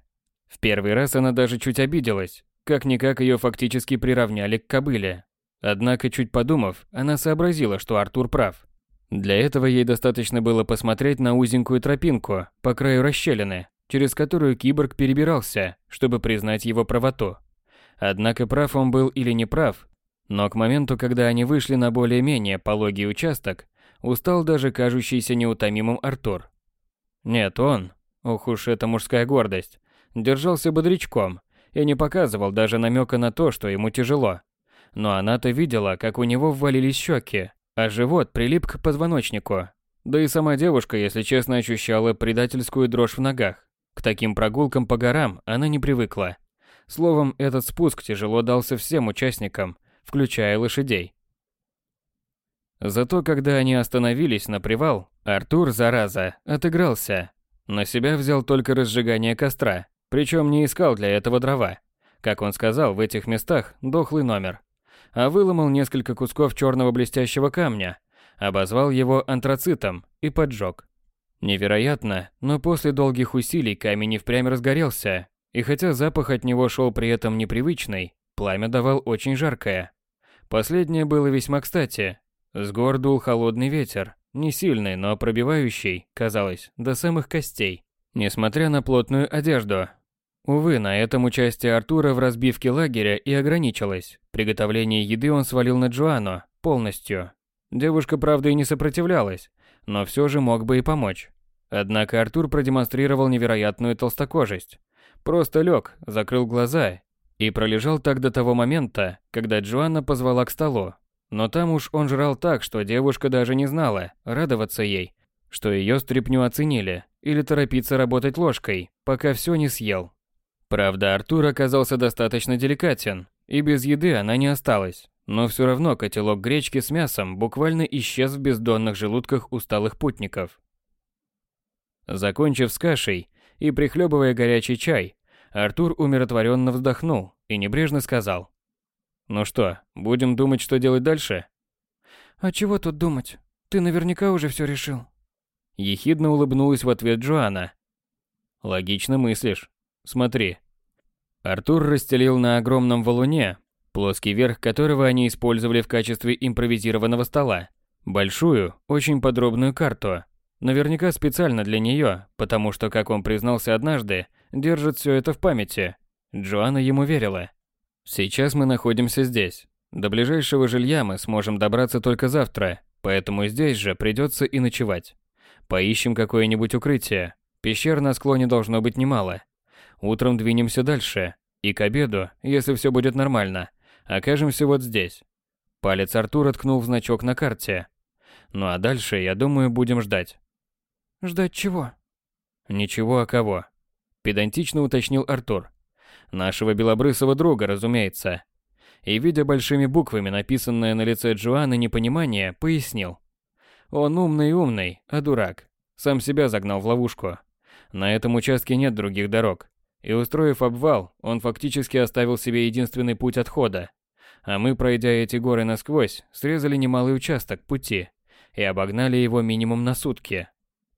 В первый раз она даже чуть обиделась, как-никак ее фактически приравняли к кобыле. Однако, чуть подумав, она сообразила, что Артур прав. Для этого ей достаточно было посмотреть на узенькую тропинку по краю расщелины, через которую киборг перебирался, чтобы признать его правоту. Однако прав он был или не прав, но к моменту, когда они вышли на более-менее пологий участок, устал даже кажущийся неутомимым Артур. Нет, он, ох уж эта мужская гордость, держался бодрячком и не показывал даже намека на то, что ему тяжело. Но она-то видела, как у него ввалились щеки, а живот прилип к позвоночнику. Да и сама девушка, если честно, ощущала предательскую дрожь в ногах. К таким прогулкам по горам она не привыкла. Словом, этот спуск тяжело дался всем участникам, включая лошадей. Зато когда они остановились на привал, Артур, зараза, отыгрался. На себя взял только разжигание костра, причем не искал для этого дрова. Как он сказал, в этих местах дохлый номер. А выломал несколько кусков черного блестящего камня, обозвал его антрацитом и поджег. Невероятно, но после долгих усилий камень и впрямь разгорелся, и хотя запах от него шел при этом непривычный, пламя давал очень жаркое. Последнее было весьма кстати. С гор дул холодный ветер, не сильный, но пробивающий, казалось, до самых костей, несмотря на плотную одежду. Увы, на этом участие Артура в разбивке лагеря и ограничилось. Приготовление еды он свалил на Джоанну полностью. Девушка, правда, и не сопротивлялась, но все же мог бы и помочь. Однако Артур продемонстрировал невероятную толстокожесть. Просто лег, закрыл глаза и пролежал так до того момента, когда Джоанна позвала к столу. Но там уж он жрал так, что девушка даже не знала, радоваться ей, что ее стряпню оценили, или торопиться работать ложкой, пока все не съел. Правда, Артур оказался достаточно деликатен, и без еды она не осталась. Но все равно котелок гречки с мясом буквально исчез в бездонных желудках усталых путников. Закончив с кашей и прихлебывая горячий чай, Артур умиротворенно вздохнул и небрежно сказал. «Ну что, будем думать, что делать дальше?» «А чего тут думать? Ты наверняка уже все решил». Ехидно улыбнулась в ответ Джоанна. «Логично мыслишь. Смотри. Артур расстелил на огромном валуне, плоский верх которого они использовали в качестве импровизированного стола, большую, очень подробную карту. Наверняка специально для нее, потому что, как он признался однажды, держит все это в памяти. Джоанна ему верила. Сейчас мы находимся здесь. До ближайшего жилья мы сможем добраться только завтра, поэтому здесь же придется и ночевать. Поищем какое-нибудь укрытие. Пещер на склоне должно быть немало. Утром двинемся дальше. И к обеду, если все будет нормально, окажемся вот здесь. Палец Артура ткнул в значок на карте. Ну а дальше, я думаю, будем ждать. Ждать чего? Ничего, а кого? Педантично уточнил Артур. Нашего белобрысого друга, разумеется. И, видя большими буквами написанное на лице Джоанны непонимание, пояснил. Он умный-умный, а дурак. Сам себя загнал в ловушку. На этом участке нет других дорог. И устроив обвал, он фактически оставил себе единственный путь отхода. А мы, пройдя эти горы насквозь, срезали немалый участок пути и обогнали его минимум на сутки.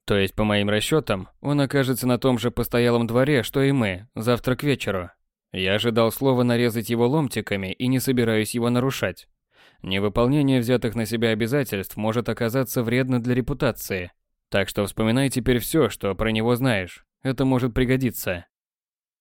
То есть, по моим расчетам, он окажется на том же постоялом дворе, что и мы, завтра к вечеру. Я ожидал слова нарезать его ломтиками и не собираюсь его нарушать. Невыполнение взятых на себя обязательств может оказаться вредно для репутации. Так что вспоминай теперь все, что про него знаешь. Это может пригодиться.